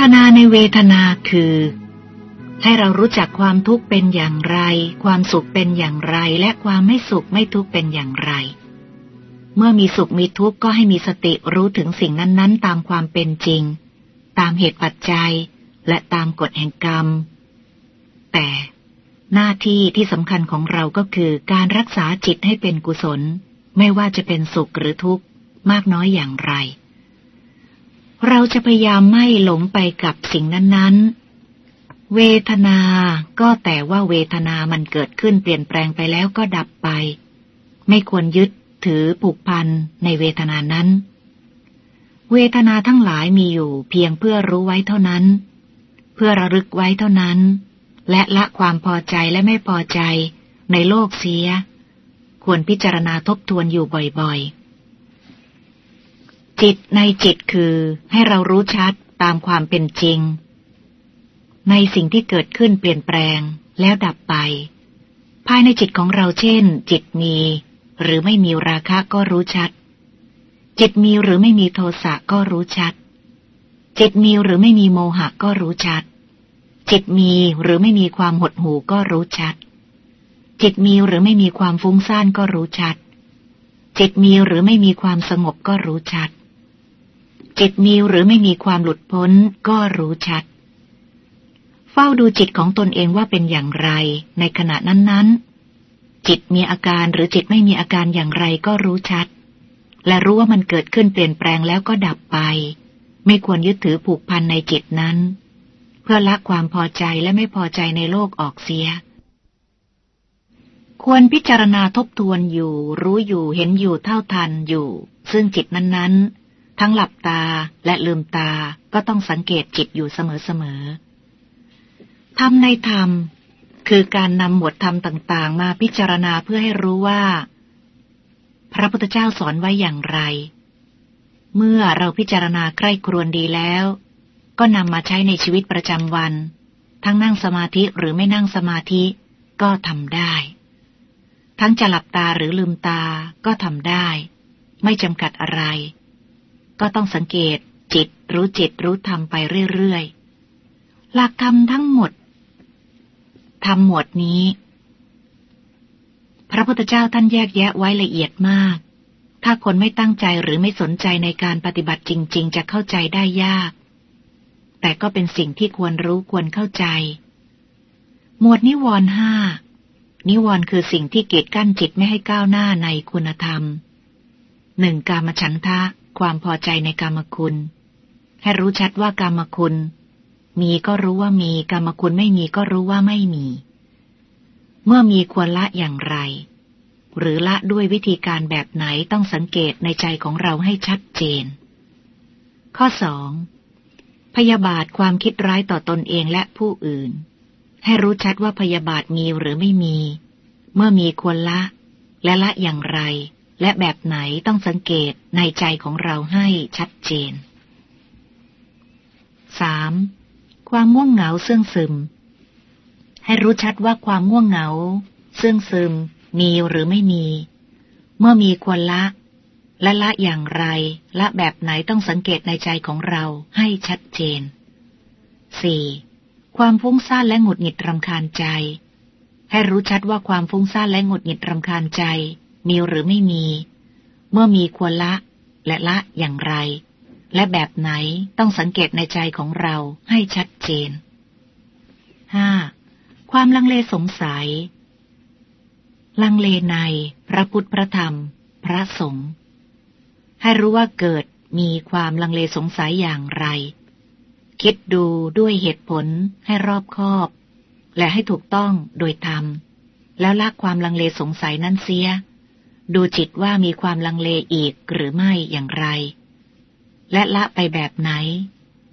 ทนาในเวทนาคือ ให้เรารู้จักความทุกข์เป็นอย่างไร ความสุขเป็นอย่างไร และความไม่สุขไม่ทุกข์เป็นอย่างไร เมื่อมีสุขมีทุกข์ก็ให้มีสติรู้ถึงสิ่งนั้นๆ ตามความเป็นจริง ตามเหตุปัจจัย และตามกฎแห่งกรรม แต่หน้าที่ที่สำคัญของเราก็คือการรักษาจิตให้เป็นกุศล ไม่ว่าจะเป็นสุขหรือทุกข์ มากน้อยอย่างไร เราจะพยายามไม่หลงไปกับสิ่งนั้นๆ เวทนาก็แต่ว่าเวทนามันเกิดขึ้นเปลี่ยนแปลงไปแล้วก็ดับไป ไม่ควรยึดถือผูกพันในเวทนานั้น เวทนาทั้งหลายมีอยู่เพียงเพื่อรู้ไว้เท่านั้น เพื่อระลึกไว้เท่านั้น และละความพอใจและไม่พอใจในโลกเสีย ควรพิจารณาทบทวนอยู่บ่อยๆ จิตในจิตคือให้เรารู้ชัดตามความเป็นจริง ในสิ่งที่เกิดขึ้นเปลี่ยนแปลงแล้วดับไป ภายในจิตของเราเช่น จิตมี หรือไม่มีราคะก็รู้ชัด จิตมีหรือไม่มีโทสะก็รู้ชัด จิตมีหรือไม่มีโมหะก็รู้ชัด จิตมีหรือไม่มีความหดหู่ก็รู้ชัด จิตมีหรือไม่มีความฟุ้งซ่านก็รู้ชัดจิตมีหรือไม่มีความสงบก็รู้ชัด จิตมีหรือไม่มีความหลุดพ้นก็รู้ชัด เฝ้าดูจิตของตนเองว่าเป็นอย่างไร ในขณะนั้นๆ จิตมีอาการหรือจิตไม่มีอาการอย่างไรก็รู้ชัด และรู้ว่ามันเกิดขึ้นเปลี่ยนแปลงแล้วก็ดับไป ไม่ควรยึดถือผูกพันในจิตนั้น เพื่อละความพอใจและไม่พอใจในโลกออกเสียควรพิจารณาทบทวนอยู่ รู้อยู่เห็นอยู่เท่าทันอยู่ ซึ่งจิตนั้นๆ ทั้งหลับตาและลืมตาก็ต้องสังเกตจิตอยู่เสมอๆทำในธรรม คือการนำหมวดธรรมต่างๆ มาพิจารณาเพื่อให้รู้ว่า พระพุทธเจ้าสอนไว้อย่างไร เมื่อเราพิจารณาใกล้ครวนดีแล้ว ก็นำมาใช้ในชีวิตประจำวัน ทั้งนั่งสมาธิหรือไม่นั่งสมาธิก็ทำได้ ทั้งจะหลับตาหรือลืมตาก็ทำได้ ไม่จำกัดอะไร ก็ต้องสังเกตจิตรู้จิตรู้ธรรมไปเรื่อยๆ หลักธรรมทั้งหมดธรรมหมวดนี้ พระพุทธเจ้าท่านแยกแยะไว้ละเอียดมาก ถ้าคนไม่ตั้งใจหรือไม่สนใจในการปฏิบัติจริง ๆ จะเข้าใจได้ยาก แต่ก็เป็นสิ่งที่ควรรู้ควรเข้าใจ หมวดนิวรณ์ห้านิวรณ์คือสิ่งที่เกีดกั้นจิตไม่ให้ก้าวหน้าในคุณธรรมหนึ่งกามฉันทะ ความพอใจในกามคุณ ให้รู้ชัดว่ากามคุณ มีก็รู้ว่ามีกามคุณไม่มีก็รู้ว่าไม่มี เมื่อมีควรละอย่างไร หรือละด้วยวิธีการแบบไหนต้องสังเกตในใจของเราให้ชัดเจน ข้อสองพยาบาทความคิดร้ายต่อตนเองและผู้อื่น ให้รู้ชัดว่าพยาบาทมีหรือไม่มี เมื่อมีควรละ และละอย่างไร และแบบไหนต้องสังเกตในใจของเราให้ชัดเจน 3. ความง่วงเหงาเสื่องซึม ให้รู้ชัดว่าความง่วงเหงาเสื่องซึม มีหรือไม่มี เมื่อมีควรละ และละอย่างไร ละแบบไหนต้องสังเกตในใจของเราให้ชัดเจน 4. ความฟุ้งซ่านและหงุดหงิดรำคาญใจ ให้รู้ชัดว่าความฟุ้งซ่านและหงุดหงิดรำคาญใจ มีหรือไม่มี เมื่อมีควรละ และละอย่างไร และแบบไหนต้องสังเกตในใจของเราให้ชัดเจน 5. ความลังเลสงสัย ลังเลในพระพุทธพระธรรม พระสงฆ์ให้รู้ว่าเกิดมีความลังเลสงสัยอย่างไร คิดดูด้วยเหตุผลให้รอบคอบ และให้ถูกต้องโดยธรรม แล้วละความลังเลสงสัยนั้นเสีย ดูจิตว่ามีความลังเลอีกหรือไม่อย่างไร และละไปแบบไหน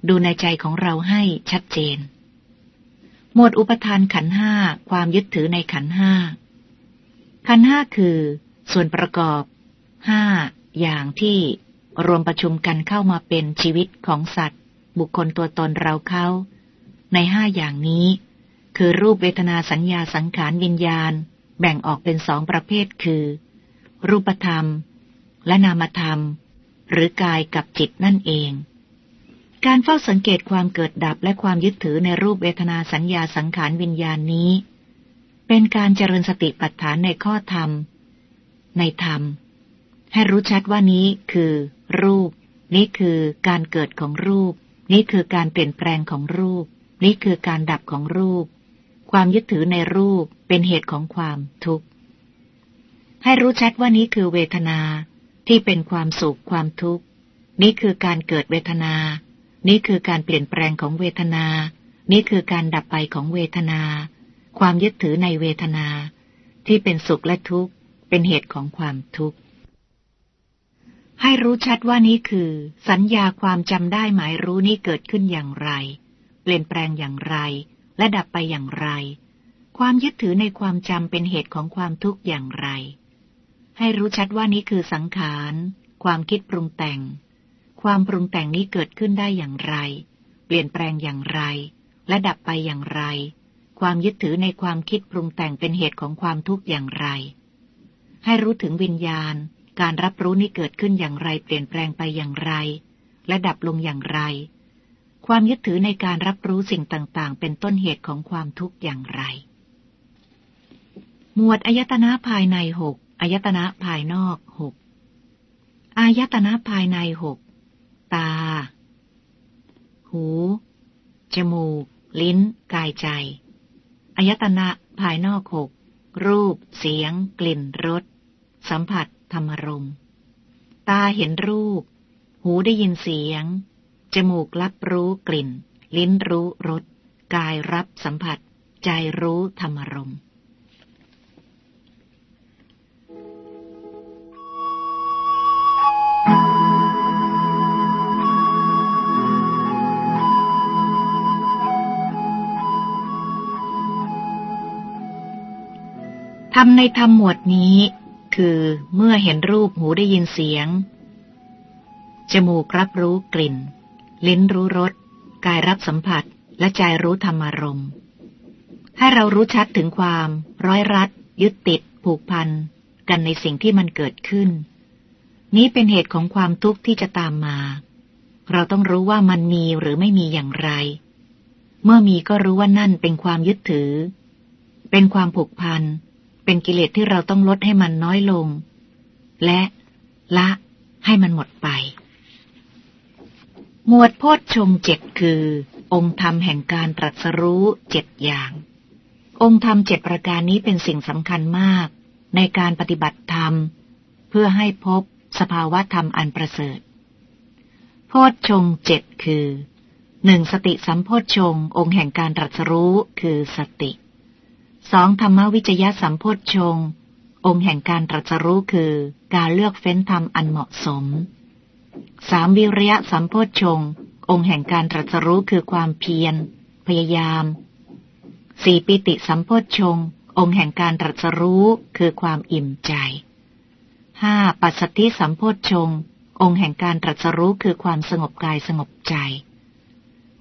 ดูในใจของเราให้ชัดเจน หมวดอุปทานขันห้าความยึดถือในขันห้าขันห้าคือ ส่วนประกอบห้าอย่างที่รวมประชุมกันเข้ามาเป็นชีวิตของสัตว์ บุคคลตัวตนเราเขา ในห้าอย่างนี้ คือรูปเวทนาสัญญาสังขารวิญญาณ แบ่งออกเป็นสองประเภทคือ รูปธรรม และนามธรรม หรือกายกับจิตนั่นเอง การเฝ้าสังเกตความเกิดดับและความยึดถือในรูปเวทนาสัญญาสังขารวิญญาณนี้ เป็นการเจริญสติปัฏฐานในข้อธรรม ในธรรม ให้รู้ชัดว่านี้คือ รูป นี้คือการเกิดของรูป นี้คือการเปลี่ยนแปลงของรูป นี้คือการดับของรูป ความยึดถือในรูปเป็นเหตุของความทุกข์ ให้รู้ชัดว่านี้คือเวทนาที่เป็นความสุขความทุกข์ นี้คือการเกิดเวทนา นี่คือการเปลี่ยนแปลงของเวทนา นี่คือการดับไปของเวทนา ความยึดถือในเวทนา ที่เป็นสุขและทุกข์ เป็นเหตุของความทุกข์ ให้รู้ชัดว่านี้คือ สัญญาความจำได้หมายรู้นี้เกิดขึ้นอย่างไร เปลี่ยนแปลงอย่างไร และดับไปอย่างไร ความยึดถือในความจำเป็นเหตุของความทุกข์อย่างไร ให้รู้ชัดว่านี้คือสังขาร ความคิดปรุงแต่ง ความปรุงแต่งนี้เกิดขึ้นได้อย่างไร เปลี่ยนแปลงอย่างไร และดับไปอย่างไร ความยึดถือในความคิดปรุงแต่งเป็นเหตุของความทุกข์อย่างไร ให้รู้ถึงวิญญาณ การรับรู้นี้เกิดขึ้นอย่างไร เปลี่ยนแปลงไปอย่างไร และดับลงอย่างไร ความยึดถือในการรับรู้สิ่งต่างๆ เป็นต้นเหตุของความทุกข์อย่างไร หมวดอายตนะภายในหก อายตนะภายนอกหกอายตนะภายในหกตา หู จมูก ลิ้น กายใจ อายตนะภายนอกหกรูป เสียง กลิ่น รส สัมผัส ธรรมรม ตาเห็นรูป หูได้ยินเสียง จมูกรับรู้กลิ่น ลิ้นรู้รส กายรับสัมผัส ใจรู้ธรรมรม ทำในธรรมหมวดนี้ คือเมื่อเห็นรูปหูได้ยินเสียง จมูกรับรู้กลิ่น ลิ้นรู้รส กายรับสัมผัส และใจรู้ธรรมารมณ์ ให้เรารู้ชัดถึงความ ร้อยรัด ยึดติด ผูกพัน กันในสิ่งที่มันเกิดขึ้น นี้เป็นเหตุของความทุกข์ที่จะตามมา เราต้องรู้ว่ามันมีหรือไม่มีอย่างไร เมื่อมีก็รู้ว่านั่นเป็นความยึดถือ เป็นความผูกพันเเป็นกิเลสที่เราต้องลดให้มันน้อยลง และละให้มันหมดไป หมวดโพชฌงเจ็ดคือ องค์ธรรมแห่งการตรัสรู้เจ็ดอย่าง องค์ธรรมเจ็ดประการนี้เป็นสิ่งสำคัญมาก ในการปฏิบัติธรรม เพื่อให้พบสภาวะธรรมอันประเสริฐ โพชฌงเจ็ดคือหนึ่งสติสัมโพชฌงองค์แห่งการตรัสรู้คือสติ สองธรรมวิจยะสัมโพธชงองค์แห่งการตรัสรู้คือการเลือกเฟ้นธรรมอันเหมาะสมสามวิริยะสัมโพธชงองค์แห่งการตรัสรู้คือความเพียร พยายามสี่ปิติสัมโพธชงองค์แห่งการตรัสรู้คือความอิ่มใจห้าปัสสติสัมโพธชงองค์แห่งการตรัสรู้คือความสงบกายสงบใจ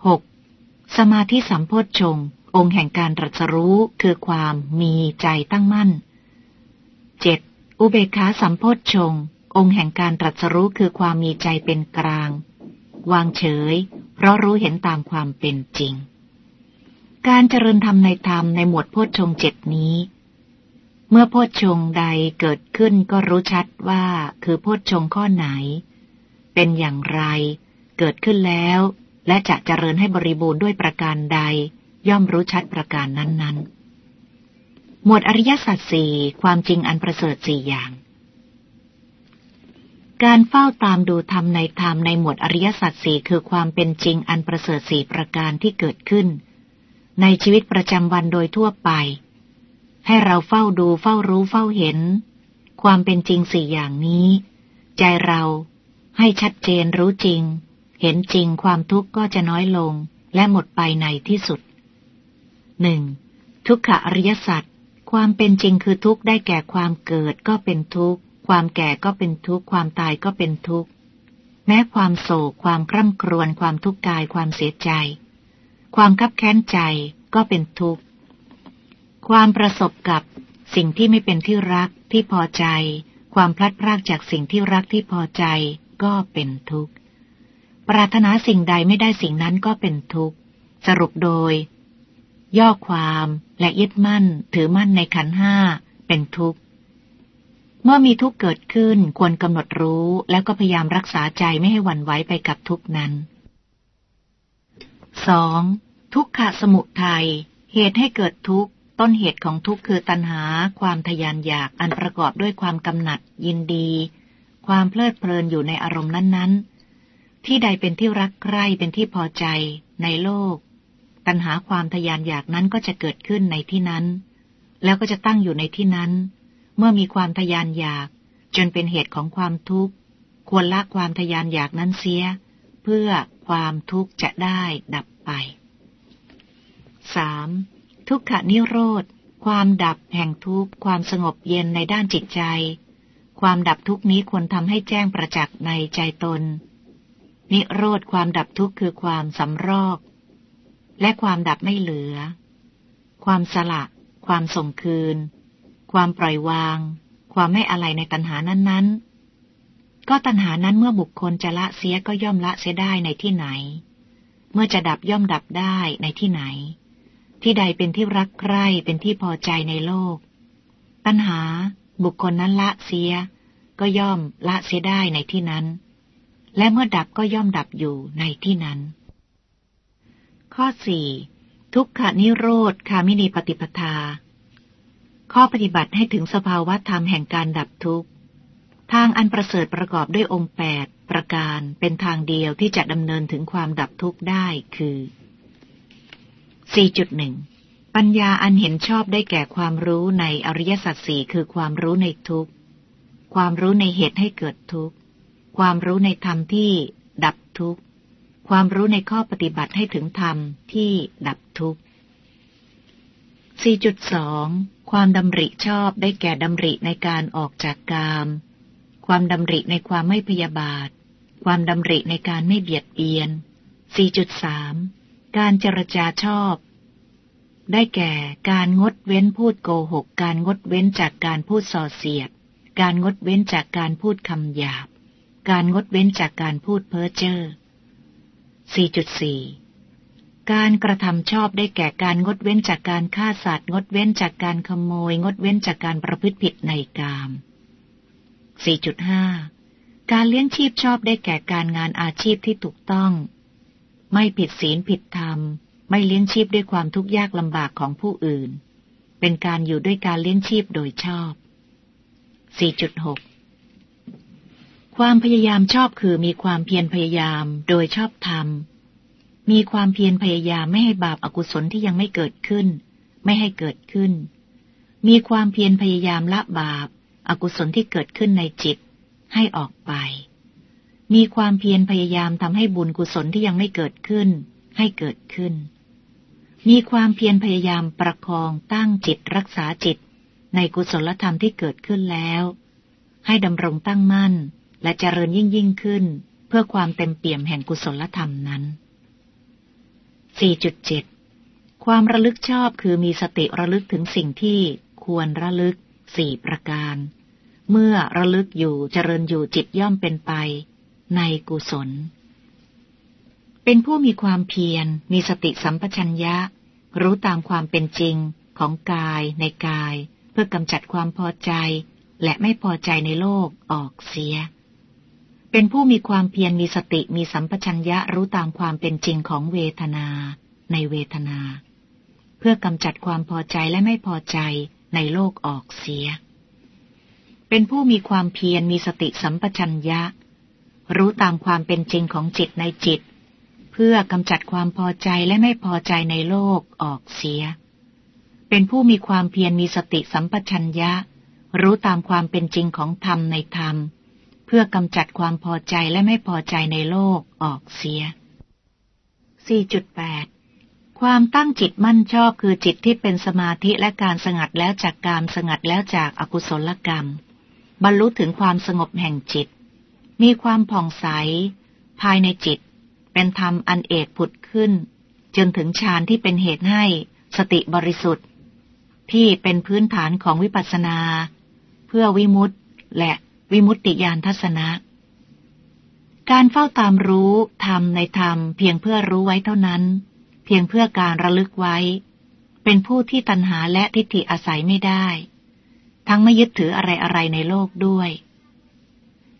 หกสมาธิสัมโพธชง องค์แห่งการตรัสรู้คือความมีใจตั้งมั่นเจ็ดอุเบกขาสัมโพธชงองค์แห่งการตรัสรู้คือความมีใจเป็นกลาง วางเฉย เพราะรู้เห็นตามความเป็นจริง การเจริญธรรมในธรรมในหมวดโพชฌงเจ็ดนี้ เมื่อโพชฌงใดเกิดขึ้นก็รู้ชัดว่าคือโพชฌงข้อไหน เป็นอย่างไร เกิดขึ้นแล้ว และจะเจริญให้บริบูรณ์ด้วยประการใด ย่อมรู้ชัดประการนั้นๆ หมวดอริยสัจสี่ความจริงอันประเสริฐสี่อย่าง การเฝ้าตามดูธรรมในธรรมในหมวดอริยสัจสี่คือความเป็นจริงอันประเสริฐสี่ประการที่เกิดขึ้น ในชีวิตประจำวันโดยทั่วไป ให้เราเฝ้าดูเฝ้ารู้เฝ้าเห็น ความเป็นจริงสี่อย่างนี้ ใจเราให้ชัดเจนรู้จริง เห็นจริงความทุกข์ก็จะน้อยลงและหมดไปในที่สุด หนึ่งทุกขอริยสัจความเป็นจริงคือทุกข์ได้แก่ความเกิดก็เป็นทุกข์ ความแก่ก็เป็นทุกข์ ความตายก็เป็นทุกข์ แม้ความโศก ความคร่ำครวญ ความทุกข์กาย ความเสียใจ ความคับแค้นใจก็เป็นทุกข์ ความประสบกับสิ่งที่ไม่เป็นที่รักที่พอใจ ความพลัดพรากจากสิ่งที่รักที่พอใจก็เป็นทุกข์ ปรารถนาสิ่งใดไม่ได้สิ่งนั้นก็เป็นทุกข์ สรุปโดย ย่อความและยึดมั่นถือมั่นในขันห้าเป็นทุกข์ เมื่อมีทุกข์เกิดขึ้นควรกำหนดรู้แล้วก็พยายามรักษาใจไม่ให้หวั่นไหวไปกับทุกข์นั้น 2. ทุกขะสมุทัยเหตุให้เกิดทุกข์ ต้นเหตุของทุกข์คือตัณหา ความทยานอยากอันประกอบด้วยความกำหนัด ยินดี ความเพลิดเพลินอยู่ในอารมณ์นั้น ๆ ที่ใดเป็นที่รักใคร่เป็นที่พอใจในโลก ตัณหาความทยานอยากนั้นก็จะเกิดขึ้นในที่นั้น แล้วก็จะตั้งอยู่ในที่นั้น เมื่อมีความทยานอยาก จนเป็นเหตุของความทุกข์ ควรละความทยานอยากนั้นเสีย เพื่อความทุกข์จะได้ดับไป 3. ทุกขนิโรธ ความดับแห่งทุกข์ ความสงบเย็นในด้านจิตใจ ความดับทุกนี้ควรทำให้แจ้งประจักษ์ในใจตน นิโรธความดับทุกข์คือความสำรอก และความดับไม่เหลือ ความสละ ความส่งคืน ความปล่อยวาง ความไม่อะไรในตัณหานั้นๆ ก็ตัณหานั้นเมื่อบุคคลจะละเสียก็ย่อมละเสียได้ในที่ไหน เมื่อจะดับย่อมดับได้ในที่ไหน ที่ใดเป็นที่รักใคร่เป็นที่พอใจในโลกปัญหา บุคคลนั้นละเสีย ก็ย่อมละเสียได้ในที่นั้น และเมื่อดับก็ย่อมดับอยู่ในที่นั้น ข้อสี่ทุกขานิโรธคามินีปฏิปทา ข้อปฏิบัติให้ถึงสภาวะธรรมแห่งการดับทุกข์ ทางอันประเสริฐประกอบด้วยองค์แปดประการเป็นทางเดียวที่จะดำเนินถึงความดับทุกข์ได้คือ 4.1 ปัญญาอันเห็นชอบได้แก่ความรู้ในอริยสัจสี่คือความรู้ในทุกข์ ความรู้ในเหตุให้เกิดทุกข์ ความรู้ในธรรมที่ดับทุกข์ ความรู้ในข้อปฏิบัติให้ถึงธรรมที่ดับทุกข์ 4.2 ความดำริชอบได้แก่ดำริในการออกจากกาม ความดำริในความไม่พยาบาท ความดำริในการไม่เบียดเบียน 4.3 การเจรจาชอบ ได้แก่การงดเว้นพูดโกหก การงดเว้นจากการพูดส่อเสียด การงดเว้นจากการพูดคำหยาบ การงดเว้นจากการพูดเพ้อเจ้อ 4.4 การกระทำชอบได้แก่การงดเว้นจากการฆ่าสัตว์งดเว้นจากการขโมย งดเว้นจากการประพฤติผิดในกาม 4.5 การเลี้ยงชีพชอบได้แก่การงานอาชีพที่ถูกต้อง ไม่ผิดศีลผิดธรรม ไม่เลี้ยงชีพด้วยความทุกข์ยากลำบากของผู้อื่น เป็นการอยู่ด้วยการเลี้ยงชีพโดยชอบ 4.6 ความพยายามชอบคือมีความเพียรพยายามโดยชอบธรรม มีความเพียรพยายามไม่ให้บาปอากุศลที่ยังไม่เกิดขึ้น ไม่ให้เกิดขึ้น มีความเพียรพยายามละบาปอากุศลที่เกิดขึ้นในจิต ให้ออกไป มีความเพียรพยายามทำให้บุญกุศลที่ยังไม่เกิดขึ้น ให้เกิดขึ้น มีความเพียรพยายามประคองตั้งจิตรักษาจิต ในกุศลธรรมที่เกิดขึ้นแล้ว ให้ดำรงตั้งมั่น และเจริญยิ่งยิ่งขึ้น เพื่อความเต็มเปี่ยมแห่งกุศลธรรมนั้น 4.7 ความระลึกชอบคือมีสติระลึกถึงสิ่งที่ควรระลึกสี่ประการ เมื่อระลึกอยู่เจริญอยู่จิตย่อมเป็นไป ในกุศล เป็นผู้มีความเพียร มีสติสัมปชัญญะ รู้ตามความเป็นจริงของกายในกาย เพื่อกำจัดความพอใจ และไม่พอใจในโลกออกเสีย เป็นผู้มีความเพียรมีสติมีสัมปชัญญะรู้ตามความเป็นจริงของเวทนา ในเวทนา เพื่อกำจัดความพอใจและไม่พอใจในโลกออกเสีย เป็นผู้มีความเพียรมีสติสัมปชัญญะ รู้ตามความเป็นจริงของจิตในจิต เพื่อกำจัดความพอใจและไม่พอใจในโลกออกเสีย เป็นผู้มีความเพียรมีสติสัมปชัญญะ รู้ตามความเป็นจริงของธรรมในธรรม เพื่อกำจัดความพอใจและไม่พอใจในโลกออกเสีย 4.8 ความตั้งจิตมั่นชอบคือจิตที่เป็นสมาธิและการสงัดแล้วจากการสงัดแล้วจากอกุศลกรรม บรรลุถึงความสงบแห่งจิต มีความผ่องใส ภายในจิต เป็นธรรมอันเอกผุดขึ้น จนถึงฌานที่เป็นเหตุให้สติบริสุทธิ์ ที่เป็นพื้นฐานของวิปัสสนา เพื่อวิมุตติและ วิมุตติญาณทัศนะ การเฝ้าตามรู้ทำในธรรม เพียงเพื่อรู้ไว้เท่านั้น เพียงเพื่อการระลึกไว้ เป็นผู้ที่ตัณหาและทิฏฐิอาศัยไม่ได้ ทั้งไม่ยึดถืออะไรอะไรในโลกด้วย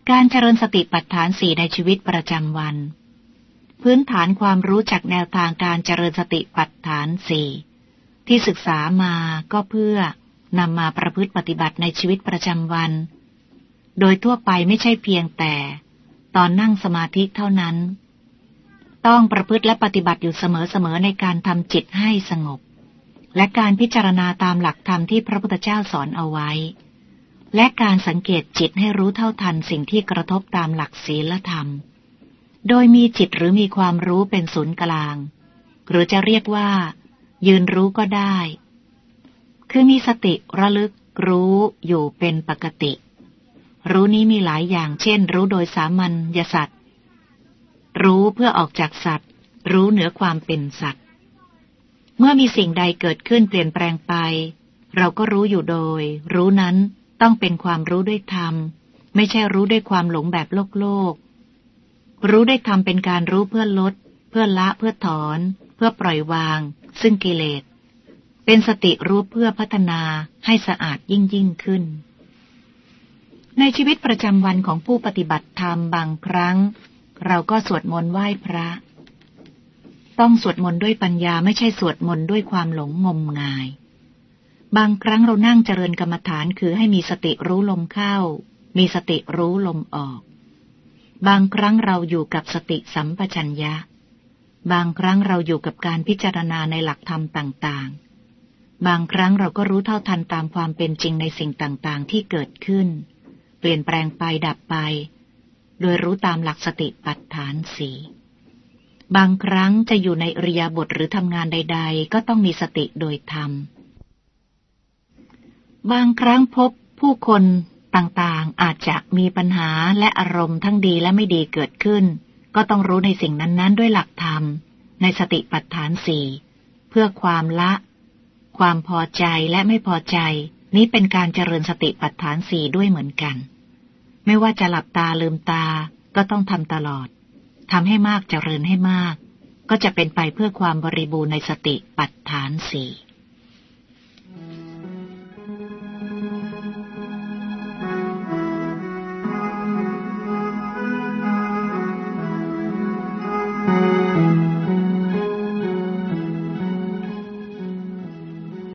การเจริญสติปัฏฐานสี่ในชีวิตประจำวัน พื้นฐานความรู้จักแนวทางการเจริญสติปัฏฐานสี่ที่ศึกษามาก็เพื่อนำมาประพฤติปฏิบัติในชีวิตประจำวัน โดยทั่วไปไม่ใช่เพียงแต่ ตอนนั่งสมาธิเท่านั้น ต้องประพฤติและปฏิบัติอยู่เสมอๆในการทำจิตให้สงบ และการพิจารณาตามหลักธรรมที่พระพุทธเจ้าสอนเอาไว้ และการสังเกตจิตให้รู้เท่าทันสิ่งที่กระทบตามหลักศีลธรรม โดยมีจิตหรือมีความรู้เป็นศูนย์กลาง หรือจะเรียกว่า ยืนรู้ก็ได้ คือมีสติระลึกรู้อยู่เป็นปกติ รู้นี้มีหลายอย่าง เช่น รู้โดยสามัญยสัตว์ รู้เพื่อออกจากสัตว์ รู้เหนือความเป็นสัตว์ เมื่อมีสิ่งใดเกิดขึ้นเปลี่ยนแปลงไป เราก็รู้อยู่โดย รู้นั้นต้องเป็นความรู้ด้วยธรรม ไม่ใช่รู้ด้วยความหลงแบบโลกโลก รู้ได้ธรรมเป็นการรู้เพื่อลด เพื่อละเพื่อถอน เพื่อปล่อยวาง ซึ่งกิเลสเป็นสติรู้เพื่อพัฒนาให้สะอาดยิ่งยิ่งขึ้น ในชีวิตประจำวันของผู้ปฏิบัติธรรมบางครั้ง เราก็สวดมนต์ไหว้พระ ต้องสวดมนต์ด้วยปัญญาไม่ใช่สวดมนต์ด้วยความหลงงมงาย บางครั้งเรานั่งเจริญกรรมฐานคือให้มีสติรู้ลมเข้า มีสติรู้ลมออก บางครั้งเราอยู่กับสติสัมปชัญญะ บางครั้งเราอยู่กับการพิจารณาในหลักธรรมต่างๆ บางครั้งเราก็รู้เท่าทันตามความเป็นจริงในสิ่งต่างๆ ที่เกิดขึ้น เปลี่ยนแปลงไปดับไป โดยรู้ตามหลักสติปัฏฐานสีบางครั้งจะอยู่ในอริยาบทหรือทำงานใด ๆ ก็ต้องมีสติโดยธรรม บางครั้งพบผู้คนต่างๆอาจจะมีปัญหาและอารมณ์ทั้งดีและไม่ดีเกิดขึ้น ก็ต้องรู้ในสิ่งนั้นๆ ด้วยหลักธรรม ในสติปัฏฐานสี่เพื่อความละ ความพอใจและไม่พอใจ นี้เป็นการเจริญสติปัฏฐานสี่ด้วยเหมือนกัน ไม่ว่าจะหลับตาลืมตาก็ต้องทำตลอดทำให้มากเจริญให้มาก ก็จะเป็นไปเพื่อความบริบูรณ์ในสติปัฏฐานสี่